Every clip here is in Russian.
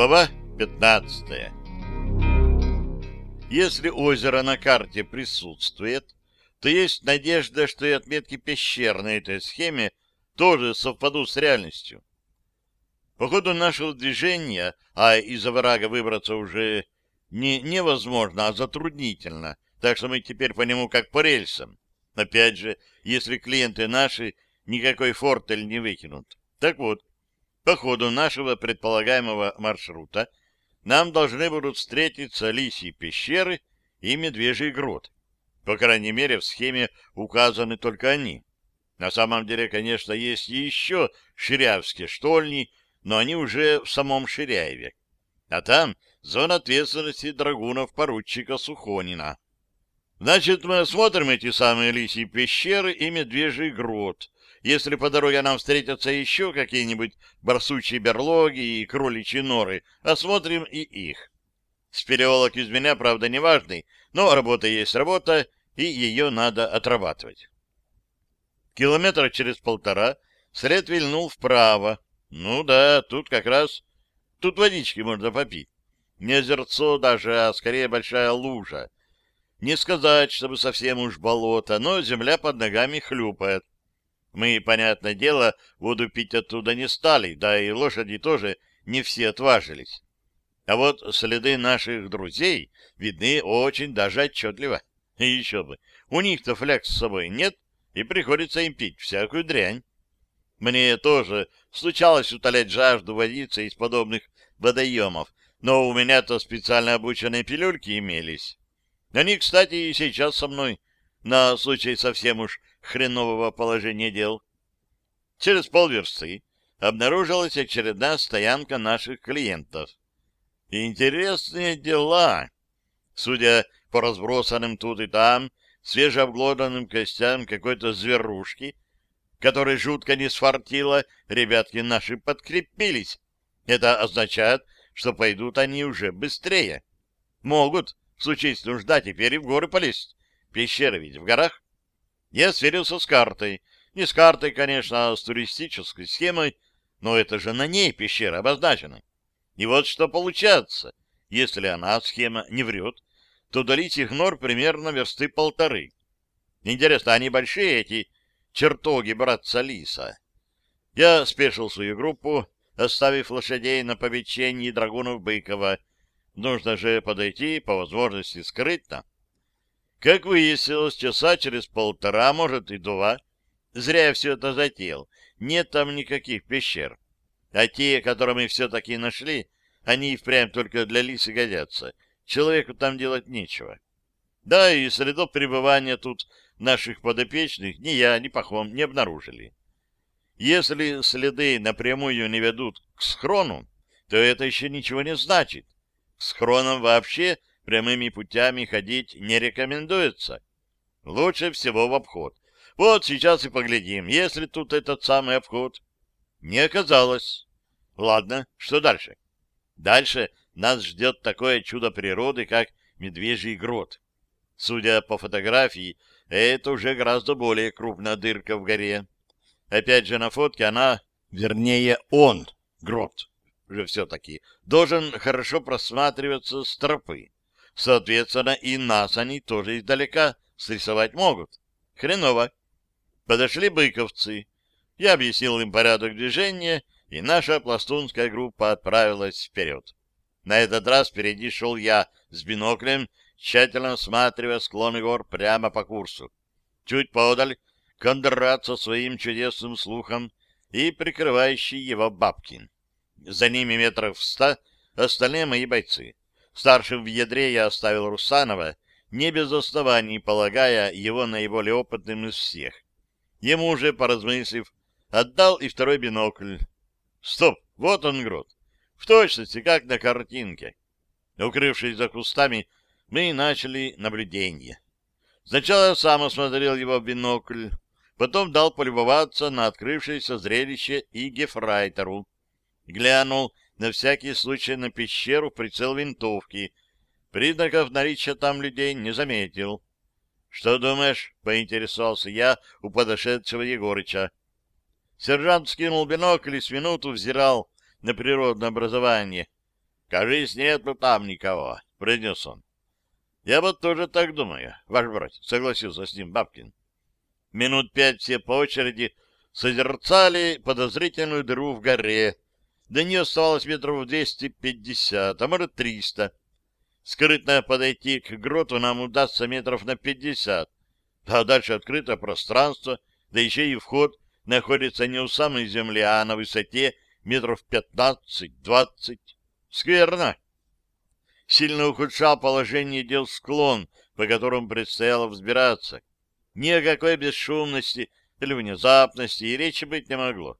Глава 15 Если озеро на карте присутствует, то есть надежда, что и отметки пещер на этой схеме тоже совпадут с реальностью. По ходу нашего движения, а из оврага выбраться уже не невозможно, а затруднительно, так что мы теперь по нему как по рельсам. Опять же, если клиенты наши никакой фортель не выкинут. Так вот, по ходу нашего предполагаемого маршрута нам должны будут встретиться лисьи пещеры и медвежий грот. По крайней мере, в схеме указаны только они. На самом деле, конечно, есть еще ширявские штольни, но они уже в самом Ширяеве. А там зона ответственности драгунов-поручика Сухонина. Значит, мы осмотрим эти самые лисьи пещеры и медвежий грот, если по дороге нам встретятся еще какие-нибудь барсучьи берлоги и кроличьи норы, осмотрим и их. Спелеолог из меня, правда, не важный, но работа есть работа, и ее надо отрабатывать. Километра через полтора след вильнул вправо. Ну да, тут как раз... Тут водички можно попить. Не озерцо даже, а скорее большая лужа. Не сказать, чтобы совсем уж болото, но земля под ногами хлюпает. Мы, понятное дело, воду пить оттуда не стали, да и лошади тоже не все отважились. А вот следы наших друзей видны очень даже отчетливо. И еще бы, у них-то фляг с собой нет, и приходится им пить всякую дрянь. Мне тоже случалось утолять жажду водиться из подобных водоемов, но у меня-то специально обученные пилюльки имелись. Они, кстати, и сейчас со мной, на случай совсем уж хренового положения дел. Через полверсты обнаружилась очередная стоянка наших клиентов. Интересные дела. Судя по разбросанным тут и там, свежеобглоданным костям какой-то зверушки, которой жутко не сфартило, ребятки наши подкрепились. Это означает, что пойдут они уже быстрее. Могут, в случае нужда, теперь и в горы полезть. Пещеры ведь в горах. Я сверился с картой. Не с картой, конечно, а с туристической схемой, но это же на ней пещера обозначена. И вот что получается. Если она, схема, не врет, то долить их нор примерно версты полторы. Интересно, они большие, эти чертоги братца Лиса? Я спешил свою группу, оставив лошадей на повечении драгунов Быкова. Нужно же подойти, по возможности, скрытно. Как выяснилось, часа через полтора, может и два. Зря я все это затеял. Нет там никаких пещер. А те, которые мы все-таки нашли, они и впрямь только для лисы годятся. Человеку там делать нечего. Да, и следов пребывания тут наших подопечных ни я, ни Пахом не обнаружили. Если следы напрямую не ведут к схрону, то это еще ничего не значит. К схронам вообще прямыми путями ходить не рекомендуется. Лучше всего в обход. Вот сейчас и поглядим, есть ли тут этот самый обход. Не оказалось. Ладно, что дальше? Дальше нас ждет такое чудо природы, как медвежий грот. Судя по фотографии, это уже гораздо более крупная дырка в горе. Опять же, на фотке она, вернее, он, грот, уже все-таки, должен хорошо просматриваться с тропы. Соответственно, и нас они тоже издалека срисовать могут. Хреново. Подошли быковцы. Я объяснил им порядок движения, и наша пластунская группа отправилась вперед. На этот раз впереди шел я с биноклем, тщательно осматривая склоны гор прямо по курсу. Чуть подаль Кондрат со своим чудесным слухом и прикрывающий его Бабкин. За ними метров в ста остальные мои бойцы. Старшим в ядре я оставил Русанова, не без оснований полагая его наиболее опытным из всех. Ему уже, поразмыслив, отдал и второй бинокль. Стоп, вот он грот. В точности, как на картинке. Укрывшись за кустами, мы начали наблюдение. Сначала я сам осмотрел его в бинокль, потом дал полюбоваться на открывшееся зрелище и гефрайтеру. Глянул на всякий случай на пещеру в прицел винтовки. Признаков наличия там людей не заметил. — Что думаешь? — поинтересовался я у подошедшего Егорыча. Сержант скинул бинокль и с минуту взирал на природное образование. Кажись, нету там никого, — произнес он. — Я вот тоже так думаю, ваш брат, — согласился с ним Бабкин. Минут пять все по очереди созерцали подозрительную дыру в горе. До нее оставалось метров двести пятьдесят, а может триста. Скрытно подойти к гроту нам удастся метров на пятьдесят, а дальше открытое пространство, да еще и вход находится не у самой земли, а на высоте метров пятнадцать-двадцать. Скверно. Сильно ухудшал положение дел склон, по которому предстояло взбираться. Ни о какой бесшумности или внезапности и речи быть не могло.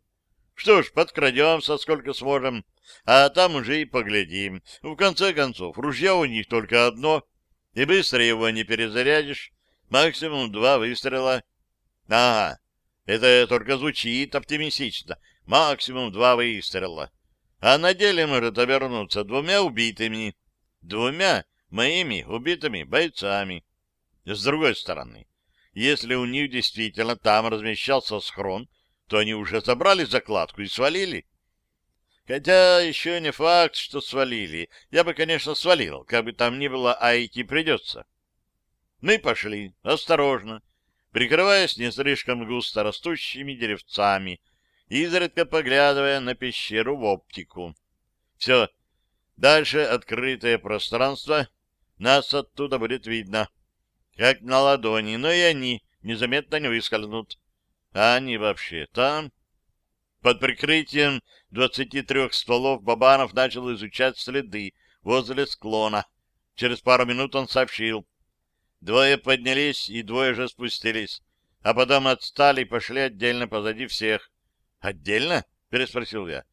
Что ж, подкрадемся, сколько сможем, а там уже и поглядим. В конце концов, ружье у них только одно, и быстро его не перезарядишь, максимум два выстрела. Ага, это только звучит оптимистично, максимум два выстрела. А на деле может обернуться двумя убитыми, двумя моими убитыми бойцами. С другой стороны, если у них действительно там размещался схрон, то они уже забрали закладку и свалили. Хотя еще не факт, что свалили. Я бы, конечно, свалил, как бы там ни было, а идти придется. Мы пошли, осторожно, прикрываясь не слишком густо растущими деревцами, изредка поглядывая на пещеру в оптику. Все, дальше открытое пространство, нас оттуда будет видно как на ладони, но и они незаметно не выскользнут. А они вообще там? Под прикрытием двадцати трех стволов Бабанов начал изучать следы возле склона. Через пару минут он сообщил. Двое поднялись и двое же спустились, а потом отстали и пошли отдельно позади всех. «Отдельно?» — переспросил я.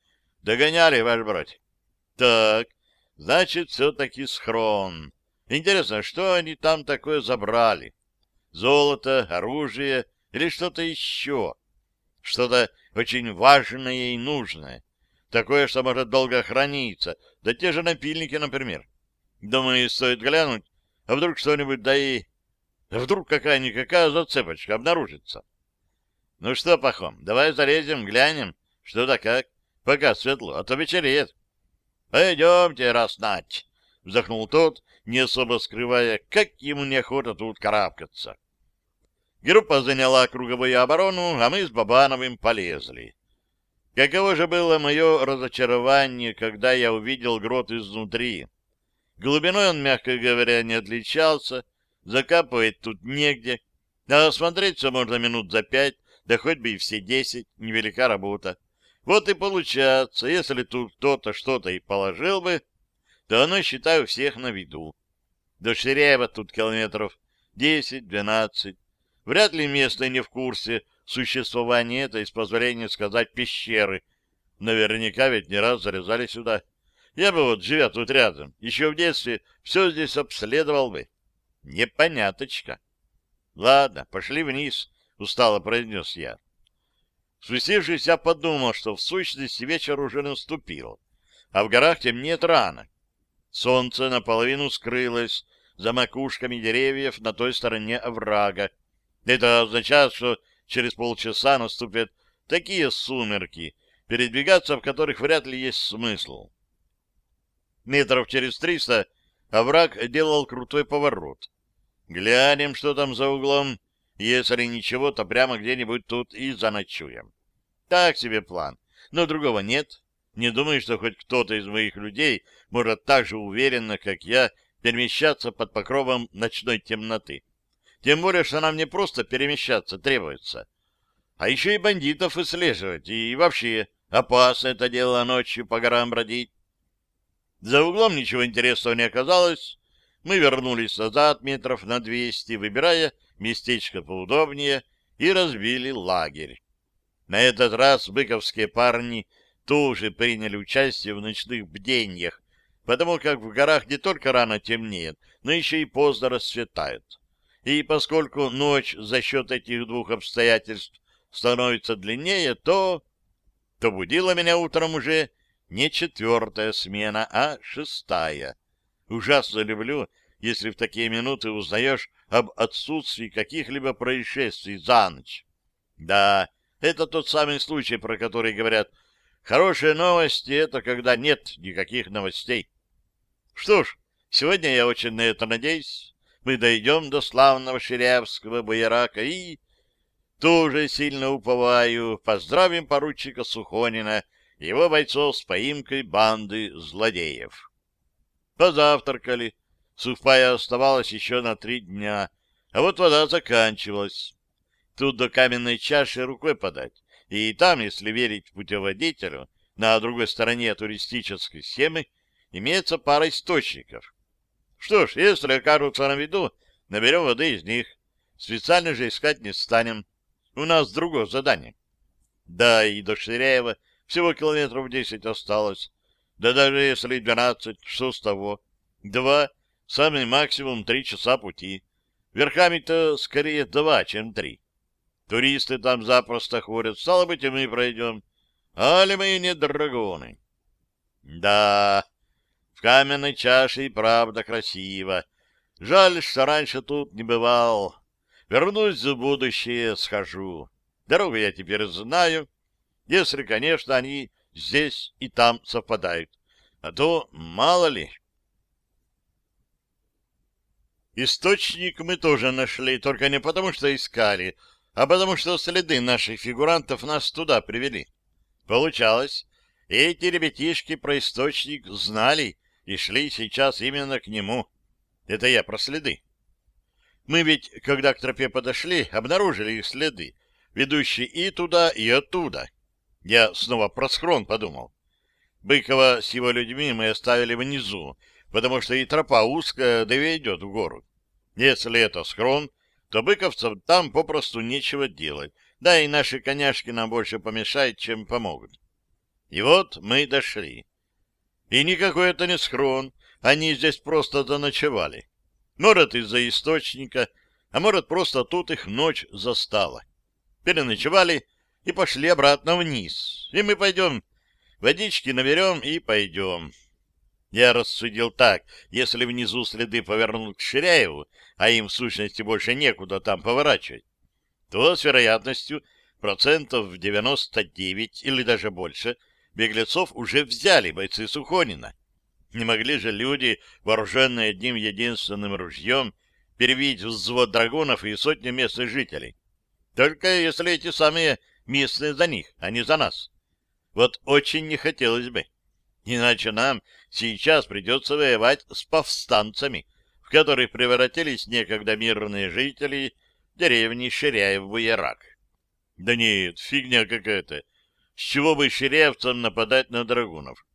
«Догоняли, ваш брат». «Так, значит, все-таки схрон. Интересно, что они там такое забрали? Золото, оружие или что-то еще? Что-то очень важное и нужное. Такое, что может долго храниться. Да те же напильники, например. Думаю, стоит глянуть, а вдруг что-нибудь, да и... А вдруг какая-никакая зацепочка обнаружится. Ну что, Пахом, давай залезем, глянем, что да как, пока светло, а то вечереет. Пойдемте, раз нать, вздохнул тот, не особо скрывая, как ему неохота тут карабкаться. Группа заняла круговую оборону, а мы с Бабановым полезли. Каково же было мое разочарование, когда я увидел грот изнутри. Глубиной он, мягко говоря, не отличался, закапывать тут негде, а осмотреть все можно минут за пять, да хоть бы и все десять, невелика работа. Вот и получается, если тут кто-то что-то и положил бы, то оно, считаю, всех на виду. До Ширяева тут километров десять-двенадцать. Вряд ли местные не в курсе существования этой, с позволения сказать, пещеры. Наверняка ведь не раз залезали сюда. Я бы вот, живя тут рядом, еще в детстве все здесь обследовал бы. Непоняточка. Ладно, пошли вниз, устало произнес я. Спустившись, я подумал, что в сущности вечер уже наступил, а в горах темнеет рано. Солнце наполовину скрылось за макушками деревьев на той стороне оврага. Это означает, что через полчаса наступят такие сумерки, передвигаться в которых вряд ли есть смысл. Метров через триста овраг делал крутой поворот. Глянем, что там за углом. Если ничего, то прямо где-нибудь тут и заночуем. Так себе план. Но другого нет. Не думаю, что хоть кто-то из моих людей может так же уверенно, как я, перемещаться под покровом ночной темноты. Тем более, что нам не просто перемещаться требуется, а еще и бандитов выслеживать, и вообще опасно это дело ночью по горам бродить. За углом ничего интересного не оказалось. Мы вернулись назад метров на двести, выбирая местечко поудобнее, и разбили лагерь. На этот раз быковские парни тоже приняли участие в ночных бдениях, потому как в горах не только рано темнеет, но еще и поздно расцветает. И поскольку ночь за счет этих двух обстоятельств становится длиннее, то... то будила меня утром уже не четвертая смена, а шестая. Ужасно люблю, если в такие минуты узнаешь об отсутствии каких-либо происшествий за ночь. Да, это тот самый случай, про который говорят Хорошие новости — это когда нет никаких новостей. Что ж, сегодня я очень на это надеюсь. Мы дойдем до славного Ширявского буерака и... Тоже сильно уповаю, поздравим поручика Сухонина его бойцов с поимкой банды злодеев. Позавтракали. Сухпая оставалась еще на три дня, а вот вода заканчивалась. Тут до каменной чаши рукой подать. И там, если верить путеводителю, на другой стороне туристической схемы имеется пара источников. Что ж, если окажутся на виду, наберем воды из них. Специально же искать не станем. У нас другое задание. Да, и до Ширяева всего километров десять осталось. Да даже если двенадцать, что с того? Два, самый максимум три часа пути. Верхами-то скорее два, чем три. Туристы там запросто ходят, стало быть, и мы пройдем. Али мы не драгоны. Да, в каменной чаше и правда красиво. Жаль, что раньше тут не бывал. Вернусь в будущее, схожу. Дорогу я теперь знаю, если, конечно, они здесь и там совпадают. А то мало ли... Источник мы тоже нашли, только не потому, что искали, а потому, что следы наших фигурантов нас туда привели. Получалось, эти ребятишки про источник знали и шли сейчас именно к нему. Это я про следы. Мы ведь, когда к тропе подошли, обнаружили их следы, ведущие и туда, и оттуда. Я снова про схрон подумал. Быкова с его людьми мы оставили внизу, потому что и тропа узкая, да и идет в гору. Если это схрон, то быковцам там попросту нечего делать, да и наши коняшки нам больше помешают, чем помогут. И вот мы дошли. И никакой это не схрон, они здесь просто заночевали. Может, из-за источника, а может, просто тут их ночь застала. Переночевали и пошли обратно вниз. И мы пойдем, водички наберем и пойдем. Я рассудил так, если внизу следы повернут к Ширяеву, а им в сущности больше некуда там поворачивать, то с вероятностью процентов в 99 или даже больше беглецов уже взяли бойцы Сухонина. Не могли же люди, вооруженные одним единственным ружьем, перебить взвод драгунов и сотни местных жителей. Только если эти самые местные за них, а не за нас. Вот очень не хотелось бы. Иначе нам сейчас придется воевать с повстанцами, в которых превратились некогда мирные жители деревни Ширяев-Буерак. Да нет, фигня какая-то. С чего бы ширяевцам нападать на драгунов?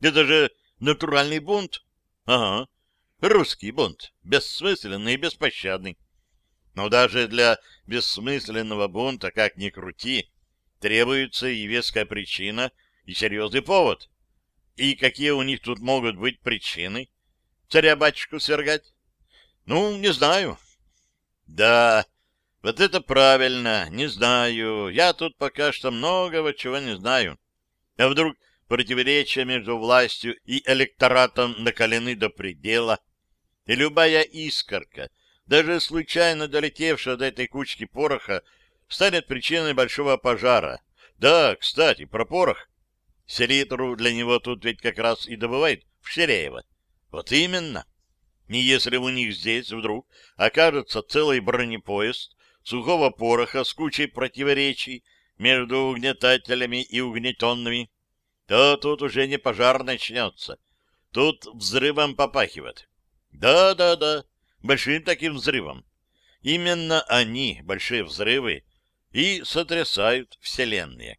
Это же натуральный бунт. Ага, русский бунт, бессмысленный и беспощадный. Но даже для бессмысленного бунта, как ни крути, требуется и веская причина, и серьезный повод. И какие у них тут могут быть причины? Царя-батюшку свергать? Ну, не знаю. Да, вот это правильно, не знаю. Я тут пока что многого чего не знаю. А вдруг противоречия между властью и электоратом накалены до предела, и любая искорка, даже случайно долетевшая до этой кучки пороха, станет причиной большого пожара. Да, кстати, про порох. Селитру для него тут ведь как раз и добывает в Ширеево. Вот именно. И если у них здесь вдруг окажется целый бронепоезд сухого пороха с кучей противоречий между угнетателями и угнетенными, то тут уже не пожар начнется. Тут взрывом попахивает. Да-да-да, большим таким взрывом. Именно они, большие взрывы, и сотрясают вселенные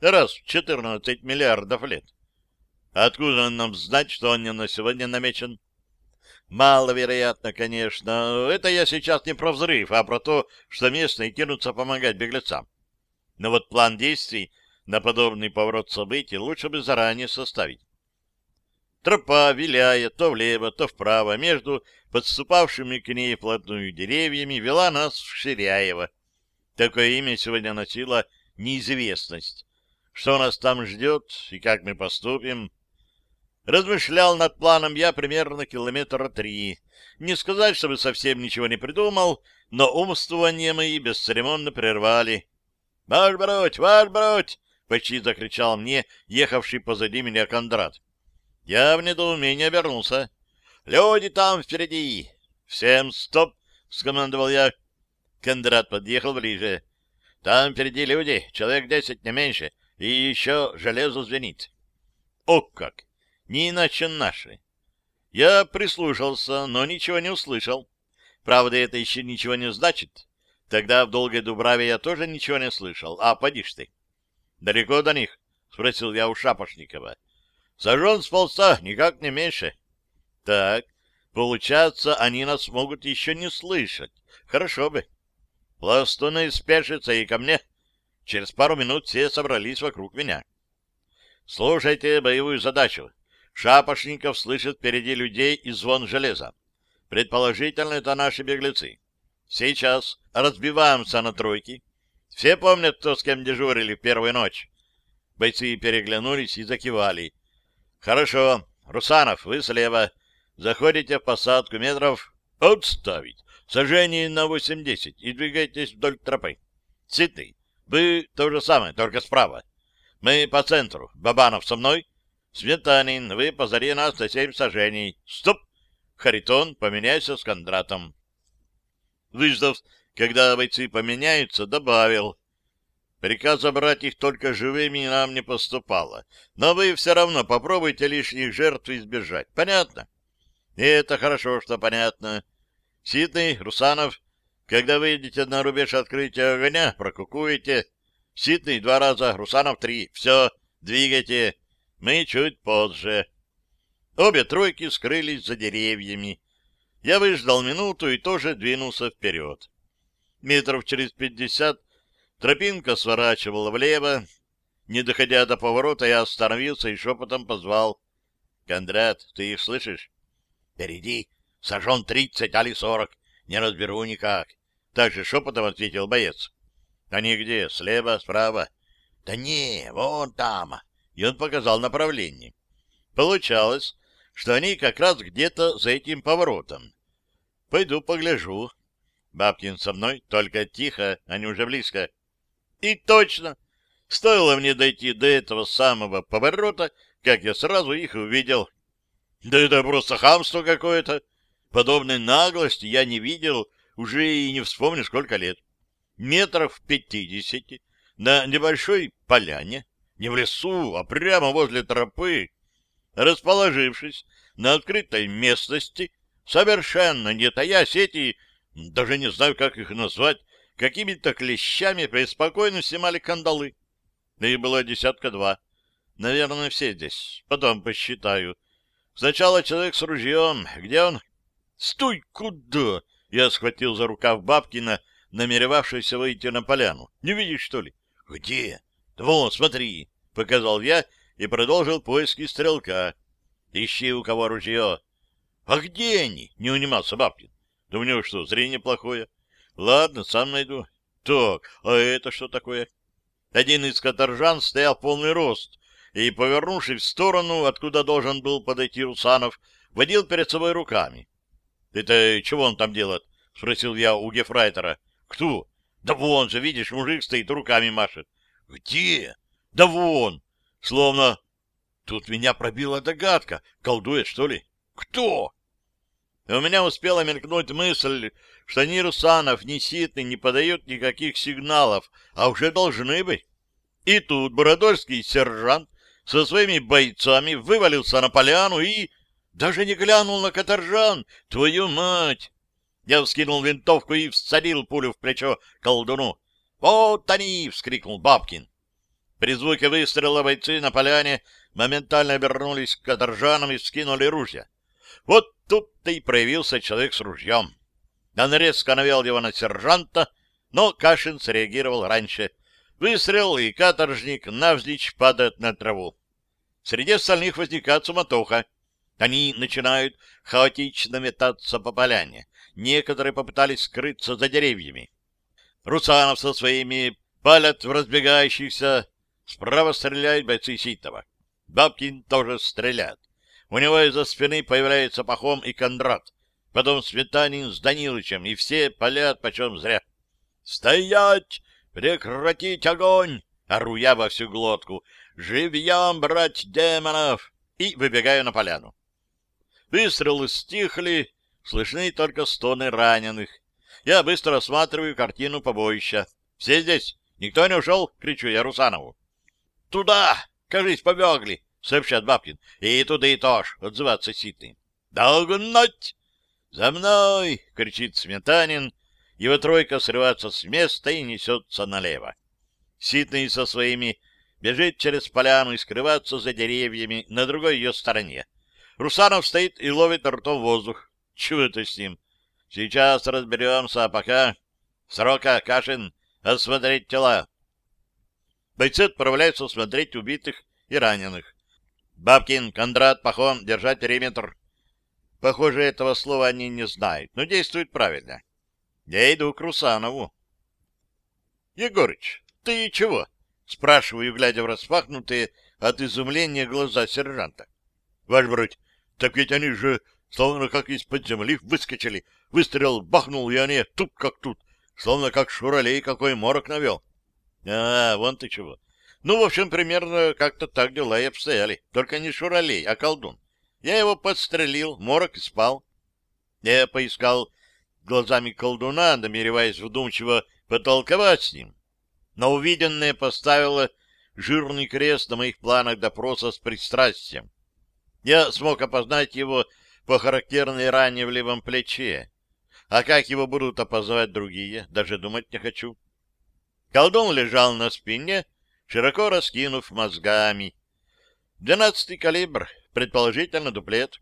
раз в 14 миллиардов лет. Откуда нам знать, что он не на сегодня намечен? Маловероятно, конечно. Это я сейчас не про взрыв, а про то, что местные кинутся помогать беглецам. Но вот план действий на подобный поворот событий лучше бы заранее составить. Тропа, виляя то влево, то вправо, между подступавшими к ней вплотную деревьями, вела нас в Ширяево. Такое имя сегодня носила неизвестность. Что нас там ждет и как мы поступим? Размышлял над планом я примерно километра три. Не сказать, чтобы совсем ничего не придумал, но умствование мои бесцеремонно прервали. «Ваш бродь! Ваш бродь!» — почти закричал мне ехавший позади меня Кондрат. Я в недоумении обернулся. «Люди там впереди!» «Всем стоп!» — скомандовал я. Кондрат подъехал ближе. «Там впереди люди, человек десять, не меньше, и еще железо звенит». «О как! Не иначе наши!» Я прислушался, но ничего не услышал. Правда, это еще ничего не значит. Тогда в Долгой Дубраве я тоже ничего не слышал. А, поди ты. Далеко до них? — спросил я у Шапошникова. — Сожжен с полста, никак не меньше. — Так, получается, они нас могут еще не слышать. Хорошо бы. Пластуны спешатся и ко мне. Через пару минут все собрались вокруг меня. Слушайте боевую задачу. Шапошников слышит впереди людей и звон железа. Предположительно, это наши беглецы. Сейчас разбиваемся на тройки. Все помнят, кто с кем дежурили в первую ночь. Бойцы переглянулись и закивали. Хорошо. Русанов, вы слева. Заходите в посадку метров отставить. Сожжение на 8-10 и двигайтесь вдоль тропы. Ситый, вы то же самое, только справа. Мы по центру. Бабанов со мной. Светанин, вы позади нас на семь сажений. Стоп! Харитон, поменяйся с Кондратом. Выждав, когда бойцы поменяются, добавил. Приказ забрать их только живыми нам не поступало. Но вы все равно попробуйте лишних жертв избежать. Понятно? И это хорошо, что понятно. Ситный, Русанов, когда выйдете на рубеж открытия огня, прокукуете. Ситный два раза, Русанов три. Все, двигайте. Мы чуть позже. Обе тройки скрылись за деревьями. Я выждал минуту и тоже двинулся вперед. Метров через пятьдесят тропинка сворачивала влево. Не доходя до поворота, я остановился и шепотом позвал. — Кондрат, ты их слышишь? — Впереди. Сожжен тридцать, али сорок. Не разберу никак. Так же шепотом ответил боец. — Они где? Слева, справа? — Да не, вон там и он показал направление. Получалось, что они как раз где-то за этим поворотом. Пойду погляжу. Бабкин со мной, только тихо, они уже близко. И точно! Стоило мне дойти до этого самого поворота, как я сразу их увидел. Да это просто хамство какое-то. Подобной наглости я не видел уже и не вспомню сколько лет. Метров пятидесяти на небольшой поляне не в лесу, а прямо возле тропы, расположившись на открытой местности, совершенно не тая сети, даже не знаю, как их назвать, какими-то клещами преспокойно снимали кандалы. Да и было десятка два. Наверное, все здесь. Потом посчитаю. Сначала человек с ружьем. Где он? Стой, куда? Я схватил за рукав Бабкина, намеревавшийся выйти на поляну. Не видишь, что ли? Где? «Вот, смотри!» — показал я и продолжил поиски стрелка. «Ищи у кого ружье». «А где они?» — не унимался Бабкин. «Да у него что, зрение плохое?» «Ладно, сам найду». «Так, а это что такое?» Один из каторжан стоял полный рост и, повернувшись в сторону, откуда должен был подойти Русанов, водил перед собой руками. — Это чего он там делает? — спросил я у Гефрайтера. — Кто? — Да вон же, видишь, мужик стоит, руками машет. Где? Да вон! Словно... Тут меня пробила догадка. Колдует, что ли? Кто? И у меня успела мелькнуть мысль, что ни Русанов, ни Ситный не подают никаких сигналов, а уже должны быть. И тут Бородольский сержант со своими бойцами вывалился на поляну и... Даже не глянул на каторжан. Твою мать! Я вскинул винтовку и всадил пулю в плечо колдуну. «Вот они!» — вскрикнул Бабкин. При звуке выстрела бойцы на поляне моментально обернулись к каторжанам и вскинули ружья. Вот тут-то и проявился человек с ружьем. Он резко навел его на сержанта, но Кашин среагировал раньше. Выстрел, и каторжник навзничь падает на траву. Среди остальных возникает суматоха. Они начинают хаотично метаться по поляне. Некоторые попытались скрыться за деревьями. Русанов со своими палят в разбегающихся. Справа стреляют бойцы Ситова. Бабкин тоже стреляет. У него из-за спины появляется Пахом и Кондрат. Потом Светанин с Данилычем, и все палят почем зря. «Стоять! Прекратить огонь!» — ору я во всю глотку. «Живьем брать демонов!» и выбегаю на поляну. Выстрелы стихли, слышны только стоны раненых. Я быстро осматриваю картину побоища. «Все здесь? Никто не ушел?» — кричу я Русанову. «Туда! Кажись, побегли!» — сообщает Бабкин. «И туда и тоже!» — отзывается Ситный. «Догнать!» «За мной!» — кричит Сметанин. Его тройка срывается с места и несется налево. Ситный со своими бежит через поляну и скрывается за деревьями на другой ее стороне. Русанов стоит и ловит ртом воздух. Чего это с ним? Сейчас разберемся, а пока... Срока, Кашин, осмотреть тела. Бойцы отправляются смотреть убитых и раненых. Бабкин, Кондрат, Пахон, держать периметр. Похоже, этого слова они не знают, но действуют правильно. Я иду к Русанову. Егорыч, ты чего? Спрашиваю, глядя в распахнутые от изумления глаза сержанта. Ваш брать, так ведь они же словно как из-под земли выскочили. Выстрел бахнул, и они тут как тут, словно как шуралей какой морок навел. А, вон ты чего. Ну, в общем, примерно как-то так дела и обстояли. Только не шуралей, а колдун. Я его подстрелил, морок и спал. Я поискал глазами колдуна, намереваясь вдумчиво потолковать с ним. Но увиденное поставило жирный крест на моих планах допроса с пристрастием. Я смог опознать его по характерной ране в левом плече. А как его будут опознавать другие, даже думать не хочу. Колдун лежал на спине, широко раскинув мозгами. Двенадцатый калибр, предположительно дуплет.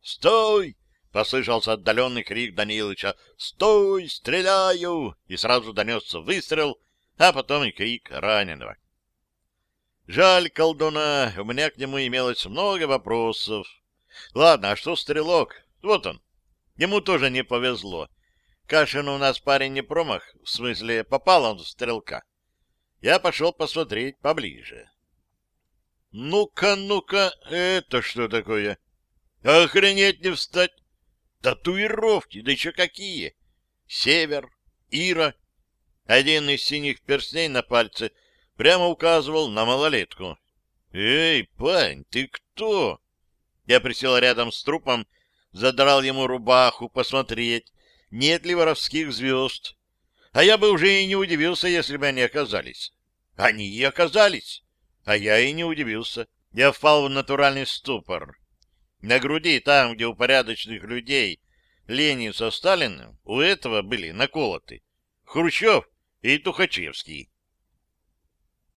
«Стой!» — послышался отдаленный крик Данилыча. «Стой! Стреляю!» И сразу донесся выстрел, а потом и крик раненого. Жаль колдуна, у меня к нему имелось много вопросов. Ладно, а что стрелок? Вот он. Ему тоже не повезло. Кашин у нас парень не промах, в смысле, попал он в стрелка. Я пошел посмотреть поближе. Ну-ка, ну-ка, это что такое? Охренеть не встать! Татуировки, да еще какие! Север, Ира. Один из синих перстней на пальце прямо указывал на малолетку. «Эй, парень, ты кто?» Я присел рядом с трупом, задрал ему рубаху, посмотреть, нет ли воровских звезд. А я бы уже и не удивился, если бы они оказались. Они и оказались. А я и не удивился. Я впал в натуральный ступор. На груди, там, где у порядочных людей Ленин со Сталиным, у этого были наколоты Хрущев и Тухачевский.